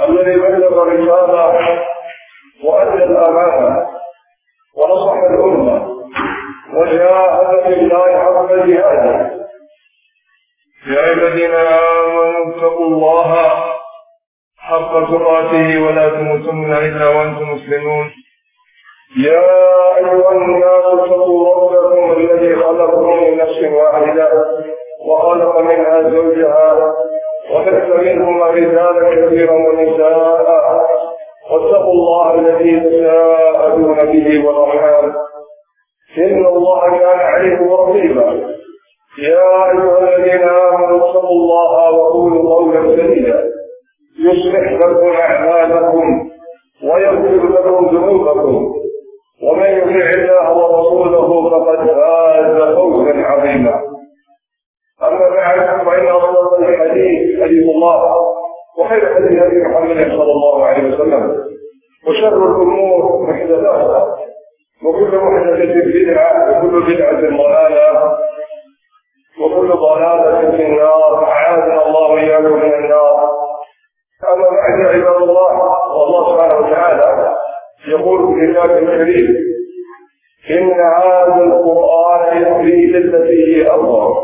الذي بلغ الرسالة وأدى الأمانة ونصح الأمة وجاهد في ان الله كان عليكم رقيبا يا ايها الذين امنوا اتقوا الله وقولوا قولا سديدا يصلح لكم اعمالكم ويغفر لكم ذنوبكم ومن يطع الله ورسوله فقد فاز فوزا عظيما اما بعد فان اصدق الحديث حديث الله وخير حديث هدي محمد صلى الله عليه وسلم وشر الأمور محدثاتها وكل محدثه بدعه وكل بدعه ضلاله وكل ضلاله في النار اعاذنا الله واياكم من النار اما بعد عباد الله والله سبحانه وتعالى يقول في كتابه الكريم ان هذا القران يهدي للتي هي اقوى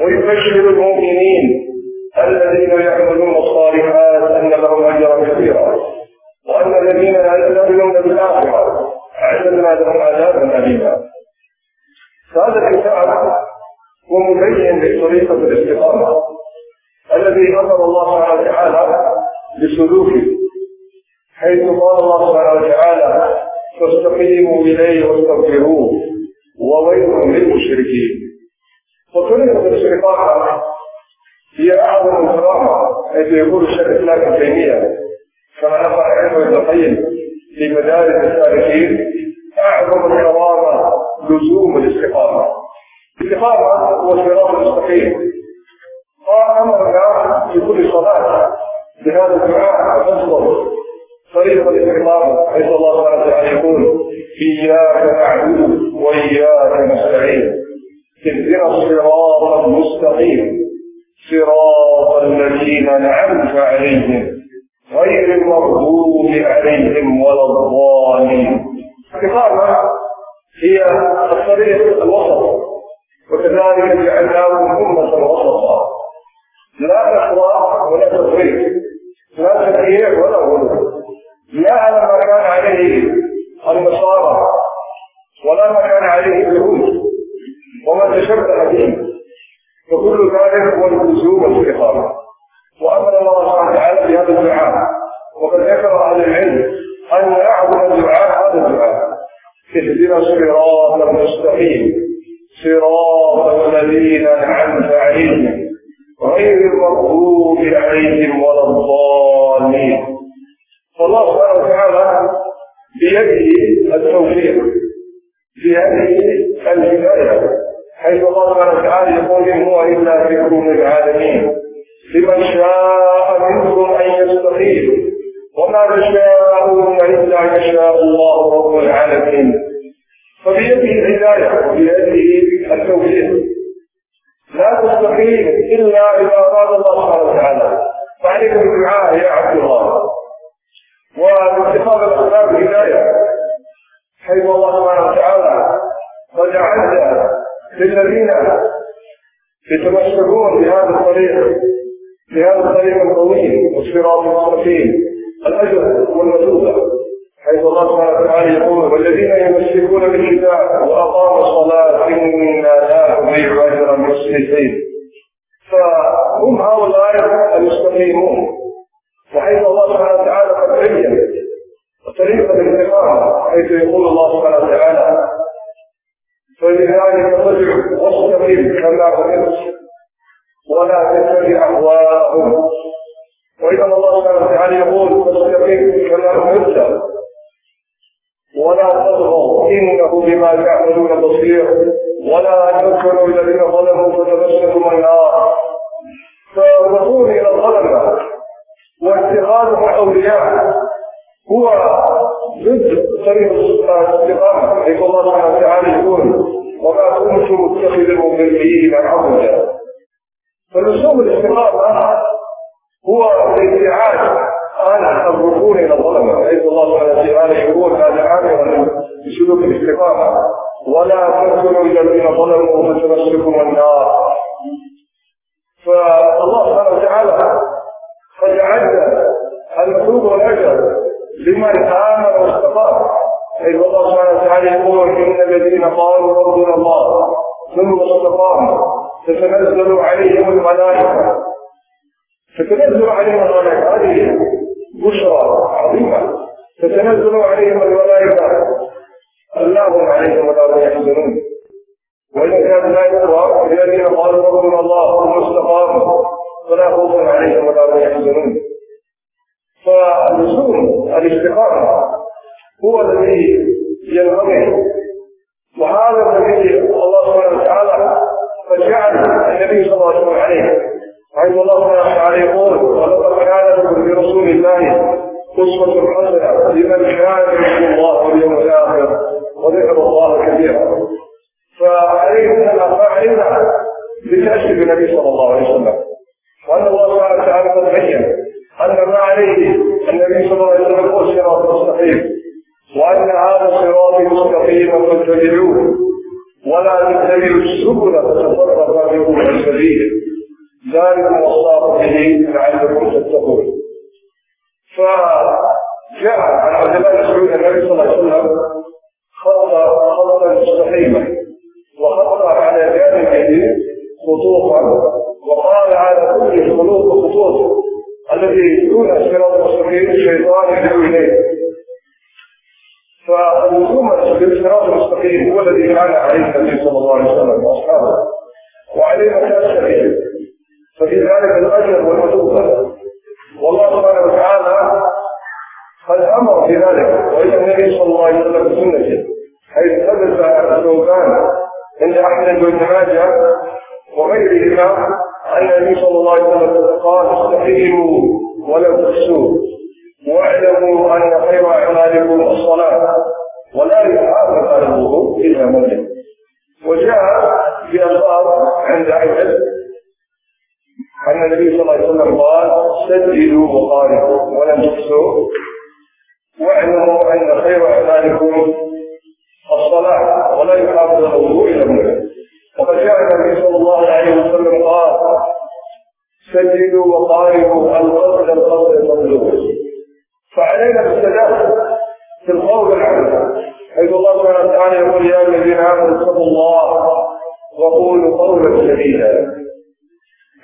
ويبشر المؤمنين الذين يعملون الصالحات ان لهم اجرا كبيرا وان الذين لا يؤمنون بالاخره اعتدنا لهم عذابا اليما فهذا الكتاب هو مبين لطريقه الاستقامه الذي أمر الله وتعالى بسلوكه حيث قال الله سبحانه وتعالى فاستقيموا إليه واستغفروه وويل للمشركين. وطريقة الاستقامة هي أعظم الكرامة حيث يقول الشيخ الإسلام ابن تيمية بهذا الدعاء فاصبر طريق الاستقامة حيث الله وتعالى يقول إياك نعبد وإياك نستعين. اهدنا الصراط المستقيم. صراط الذين أنعمت عليهم غير المغضوب عليهم ولا الضالين. الاستقامه هي الطريق الوسط. وكذلك جعلناكم أمة وسطا. لا اخلاق ولا تفريط لا تشييع ولا بيده التوفيق بهذه الهداية حيث سبحانه وتعالى يقول إن هو إلا ذكر للعالمين لمن شاء منكم أن يستقيم وما تشاءون إلا ان يشاء الله رب العالمين. فبيده الهداية وبيده التوفيق. لا تستقيم إلا اذا قال الله سبحانه وتعالى فعليكم بالدعاء يا عبد الله. واتخاذ الأسباب الهداية. حيث الله سبحانه وتعالى قد أعد للذين يتمسكون بهذا الطريق بهذا الطريق الطويل والصراط المستقيم. الأجر والمثوبه حيث الله سبحانه وتعالى يقول والذين يمسكون بالكتاب وأقاموا الصلاة إنا لا نضيع اجر المصلحين فهم هؤلاء المستقيمون وحيث الله سبحانه وتعالى قد بين طريقه الاستقامه حيث يقول الله سبحانه وتعالى فلذلك ارجع امرت ولا تتبع أهواءهم. وإذا كما الله سبحانه وتعالى يقول فاستقيم كما أمرت ولا تطغوا إنه بما تعملون بصير ولا تركنوا الذين ظلموا فتمسكم النار. فالرسول إلى الظلمة واتخاذهم اولياء هو ضد طريق الاستقامة حيث الله سبحانه وتعالى يقول وما كنت متخذ المضلين عبدا فلزوم الاستقامه هو الابتعاد. عن الركون إلى الظلمه حيث الله سبحانه وتعالى يقول هذا عامرا بسلوك الاستقامه ولا إلى الذين ظلموا فتمسكم النار. فالله سبحانه وتعالى قد عد المثوب والاجر لمن آمن واستقام حيث الله سبحانه وتعالى يقول إن الذين قالوا ربنا الله ثم استقاموا تتنزل عليهم الملائكة. تتنزل عليهم الملائكة. هذه بشرى عظيمة. تتنزل عليهم الملائكة اللهم عليهم ولا يحزنون وإن كان لا يقرأ الذين قالوا ربنا الله ثم استقاموا فلا خوف عليهم ولا هم يحزنون فلزوم الاستقامة هو الذي ينبغي وهذا الذي الله سبحانه وتعالى فجعل النبي صلى الله عليه وسلم عليه حيث الله سبحانه وتعالى يقول ولقد كان لكم في رسول الله أسوة حسنة لمن كان يرجو الله واليوم الآخر وذكر الله كثيرا خطا مستقيما وخط على جانبه خطوطا وقال على كل خطوط خطوط الذي دون الصراط المستقيم الشيطان يدعو إليه. فاللزوم بالصراط المستقيم هو الذي كان عليه النبي صلى الله عليه وسلم وأصحابه وعليه مكان السبيل ففي ذلك الأجر والمثوبه والله سبحانه وتعالى قد أمر في ذلك والى النبي صلى الله عليه وسلم بسنته. حيث ثبت الثوبان عند أحمد بن ماجه وغيرهما أن النبي صلى الله عليه وسلم قال استقيموا ولا تخسوا واعلموا أن خير اعمالكم الصلاة ولا يحافظ على الوضوء إلا من وجاء في الباب عند أحمد أن النبي صلى الله عليه وسلم قال سددوا وقاربوا ولم تخسوا واعلموا أن خير اعمالكم الصلاة ولا يحافظ على الوضوء إلا منه وقد جاء النبي صلى الله عليه وسلم قال سددوا وقاربوا القصد القصد تطلبوا فعلينا بالسداد في القول والعمل حيث الله سبحانه وتعالى يقول يا الذين آمنوا اتقوا الله وقولوا قولا سديدا.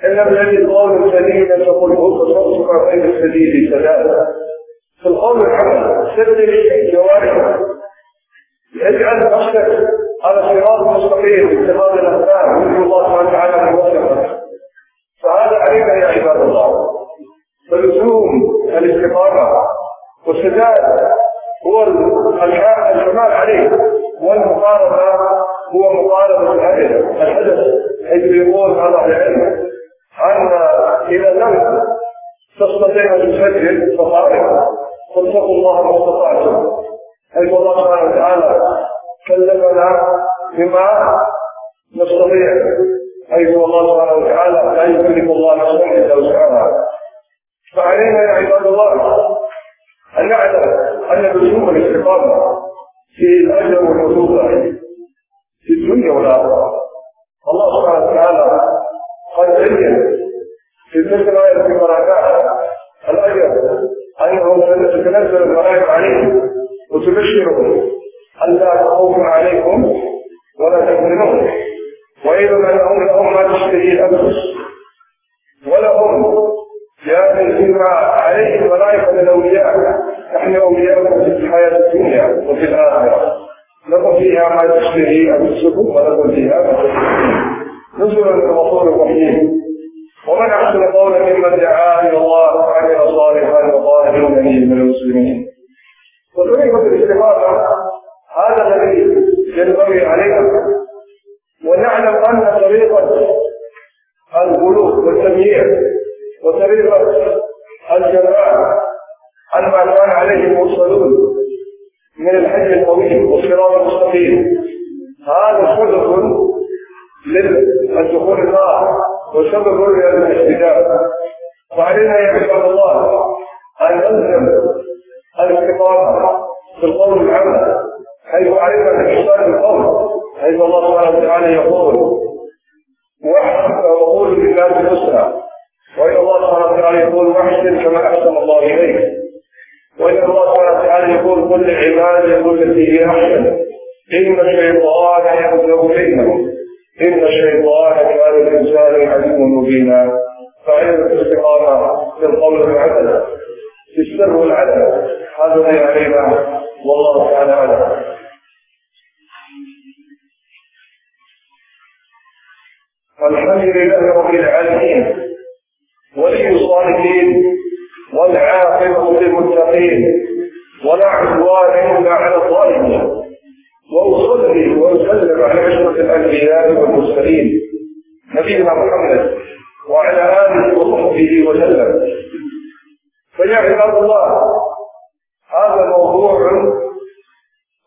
إن لم يجد قولا سديدا فقل هو تصدق غير السديد سدادا في القول والعمل سدد جوارحك اجعل نفسك على صراط مستقيم اتخاذ الاقدام يرجو الله سبحانه وتعالى من وفقك فهذا علينا يا عباد الله فلزوم الاستقامه والسداد هو الكمال عليه. والمقاربة هو مقاربة الحدث الحدث حيث يقول هذا العلم. أن إذا لم تستطيع أن تسجل فقارب. فاتقوا الله ما استطعتم. حيث الله سبحانه وتعالى كلمنا بما نستطيع. حيث الله سبحانه وتعالى لا يكلف الله نفسا إلا وسعها. فعلينا يا عباد الله أن نعلم أن لزوم الاستقامه في الأجر والعقوبه في الدنيا والآخرة. الله سبحانه وتعالى قد بين في تلك الايه في قراءتها الأجر. انه تتنزل الملائكه عليهم ما تشتهي أنفسكم ولكم فيها إن الشيطان كان الإنسان عدوا مبينا. فعلم الاستقامة القول والعدل في السر والعدل هذا علينا والله تعالى أعلم. الحمد لله وصحبه وسلم. فيا عباد الله هذا موضوع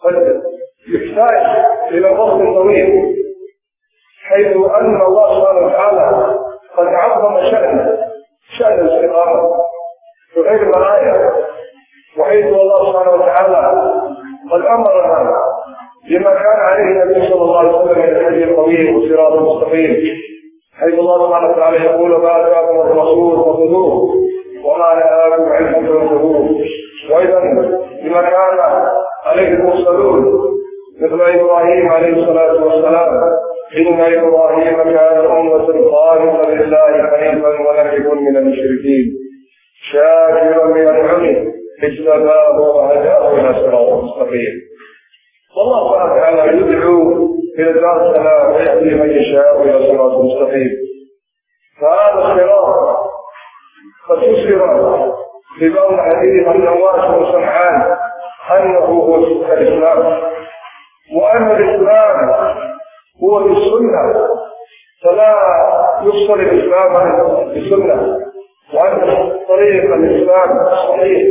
قد يحتاج إلى فصل طويل حيث أن الله سبحانه وتعالى قد عظم شأن شأن الاستقامة في غير الآية وحيث الله سبحانه وتعالى قد أمرنا بما كان عليه النبي صلى الله عليه وسلم من الحج الطويل والصراط المستقيم. حيث الله سبحانه وتعالى يقول ما اتاكم الرسول فخذوه وما نهاكم عنه فانتهوه وأيضا بما كان عليه المرسلون مثل إبراهيم عليه الصلاة والسلام إن إبراهيم كان أمة خالصه لله حنيفا ولم يكن من المشركين شاكرا لانعمه اجتباه وهداه إلى صراط مستقيم والله سبحانه وتعالى يدعو إلى دار السلام ويهدي من يشاء إلى صراط مستقيم فهذا الصراط قد فسر في بعض الحديث عن نواس بن سمعان انه هو الإسلام وان الإسلام هو بالسنة. فلا يفصل الإسلام بالسنة. وأن طريق الإسلام الصحيح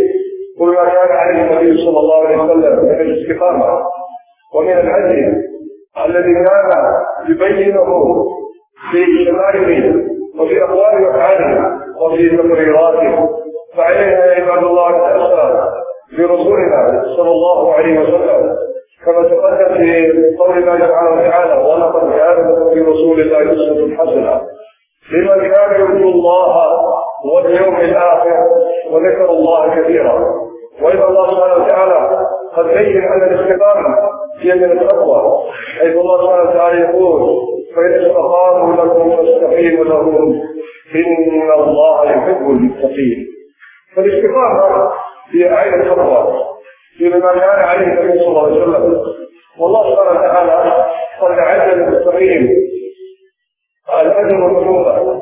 كل ما كان عليه النبي صلى الله عليه وسلم من الاستقامة ومن العدل الذي كان يبينه في شمائله وفي اقواله وافعاله وفي تقريراته فعلينا يا عباد الله ان نتاسى برسولنا صلى الله عليه وسلم كما تقدم في قول الله سبحانه وتعالى ولقد كان في رسول الله أسوة حسنة لمن كان يرجو الله واليوم الآخر وذكر الله كثيرا. واذا الله سبحانه وتعالى قد بين أن الاستقامة هي من التقوى قد عد للمتقين الاجر والمثوبه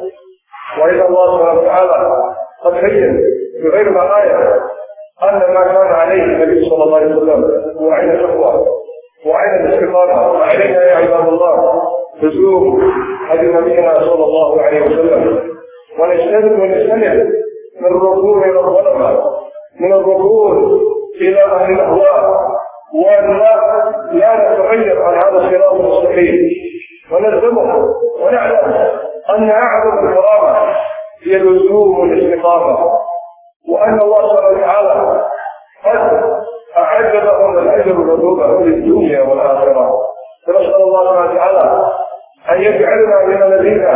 واذا الله سبحانه وتعالى قد بين بغير ما إيه ان ما كان عليه النبي صلى الله عليه وسلم هو عين التقوى وعين الاستقامه وعلينا يا عباد الله لزوم هدي نبينا صلى الله عليه وسلم ونجتهد ونستند من الركون إلى الظلمه من الركون إلى أهل الاهواء وان لا لا نتغير عن هذا الصراط المستقيم ونلزمه ونعلم أن اعظم الكرامه هي لزوم الاستقامه وأن الله سبحانه وتعالى قد اعد لهم الأجر والعقوبة في الدنيا والآخرة. فنسأل الله سبحانه وتعالى أن يجعلنا من الذين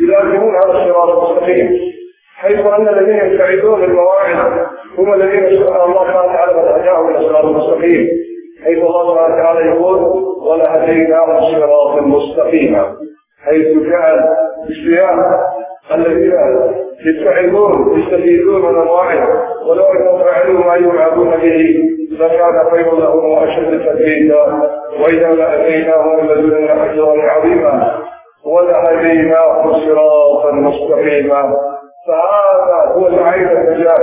يلازمون هذا الصراط المستقيم. حيث أن الذين يبتعدون المواعظ هم الذين سبحان الله سبحانه وتعالى قد هداهم إلى الصراط المستقيم. حيث الله سبحانه وتعالى يقول ولهديناهم صراطا مستقيما. حيث جعل الصيام الذين يتعظون يستفيدون من المواعظ ولو انهم فعلوا ما يوعظون به لكان خير لهم وأشد تثبيتا. وإذا لأتيناهم لدنا اجرا عظيما ولهديناهم صراطا مستقيما. فهذا هو العين النجاة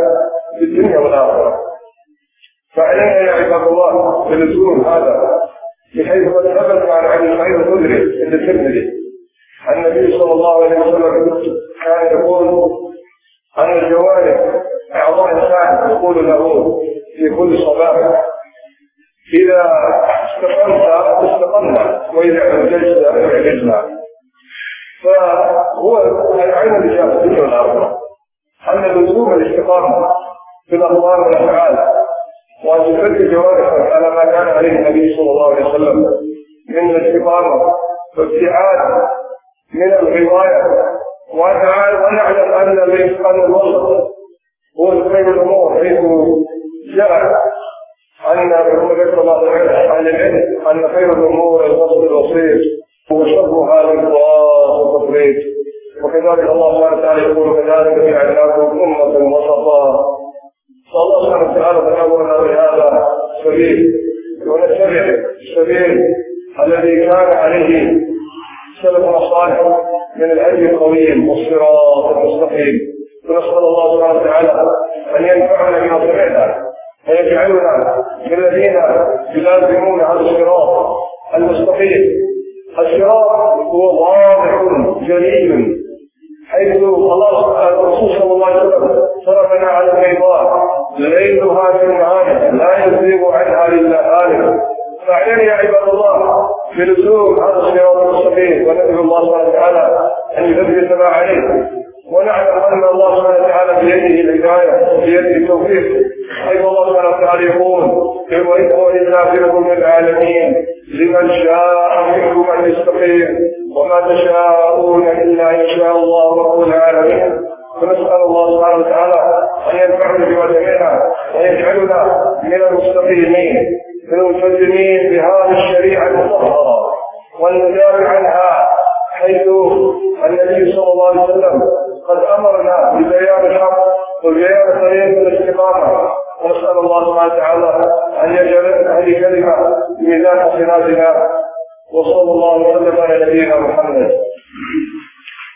في الدنيا والآخرة. فعلينا يا عباد الله بلزوم هذا بحيث قد ثبت عن سعيد الخدري عند الترمذي النبي صلى الله عليه وسلم كان يقول ان الجوارح أعضاء الانسان يقول له في كل صباح إذا استقمت استقمنا وإذا اعجزت اعجزنا فهو العين الدنيا والآخرة؟ أن لزوم الاستقامة في الاقوال والأفعال وأن تفكر جوارحك على ما كان عليه النبي صلى الله عليه وسلم من الاستقامة والابتعاد من الغواية ونعلم أن أن الوسط هو خير الأمور حيث جاء أن ذكر بعض أهل العلم أن خير الأمور الوسط البسيط وشرها الإفراط والتفريط. وكذلك الله سبحانه وتعالى يقول كذلك جعلناكم أمة وسطا. فالله سبحانه وتعالى تأمرنا بهذا السبيل. ونتبع السبيل الذي كان عليه سلف الصالح من الهدي القويم والصراط المستقيم. ونسأل الله سبحانه وتعالى أن ينفعنا بما سمعنا ويجعلنا من الذين يلازمون هذا الصراط المستقيم. الصراط هو واضح جليل حيث الله الرسول صلى الله عليه وسلم صرفنا على البيضاء ليلها في النهار لا يزيغ عنها إلا هالك. فاعلم يا عباد الله بلزوم هذا الصراط المستقيم وندعو الله سبحانه وتعالى أن يثبت ما عليه ونعلم أن الله سبحانه وتعالى بيده الهداية بيده التوفيق. حيث الله سبحانه وتعالى يقول وإذ وإذا في من العالمين لمن شاء منكم أن يستقيم وما تشاءون إلا ان شاء الله رب العالمين. فنسأل الله سبحانه وتعالى أن ينفعنا بما سمعنا ويجعلنا من المستقيمين. الملتزمين بهذه الشريعة المطهرة والمدافع عنها حيث النبي صلى الله عليه وسلم قد أمرنا ببيان الحق وبيان طريق الاستقامة. ونسأل الله سبحانه وتعالى أن يجعل هذه كلمه ميزان حسناتنا وصلى الله وسلم على نبينا محمد.